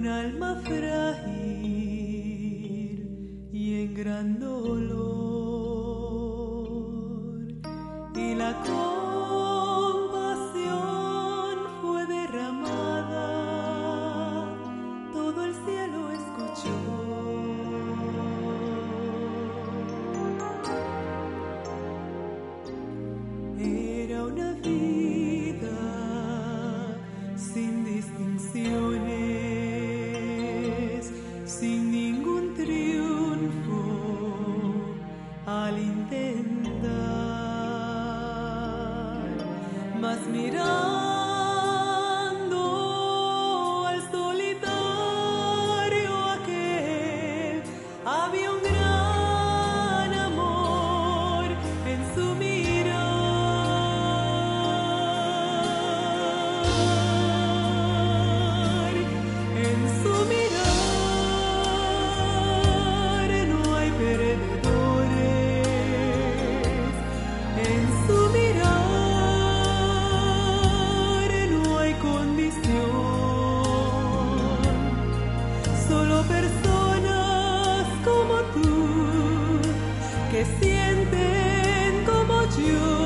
un alma frágil y en gran dolor. Y la mirar. que sienten como yo.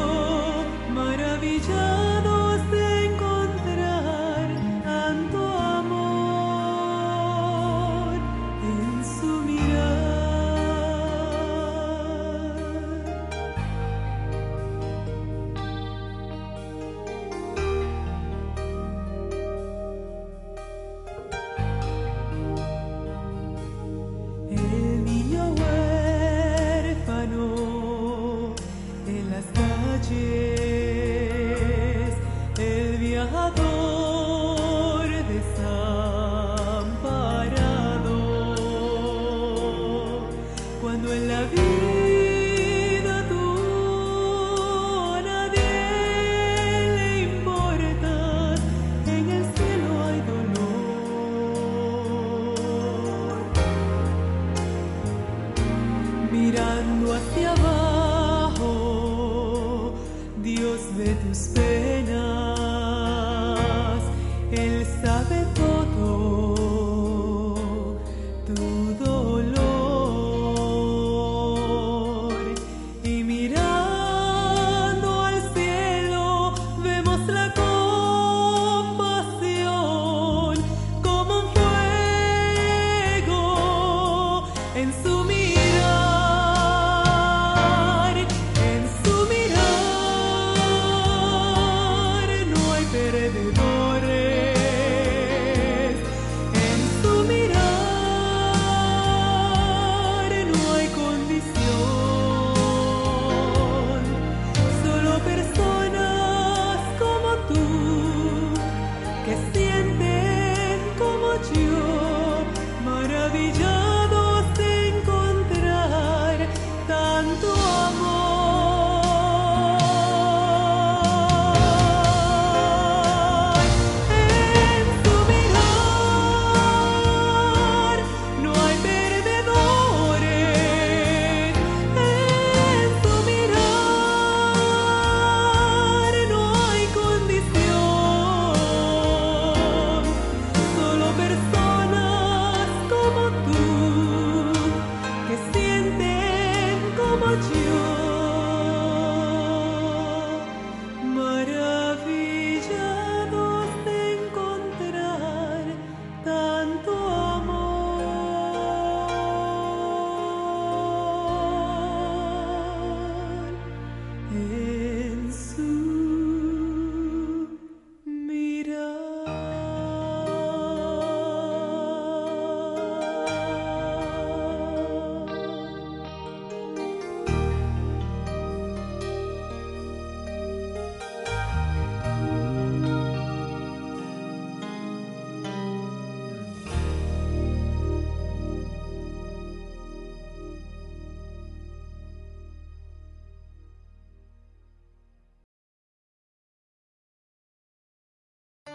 mirando hacia abajo, Dios ve tus penas, Él sabe.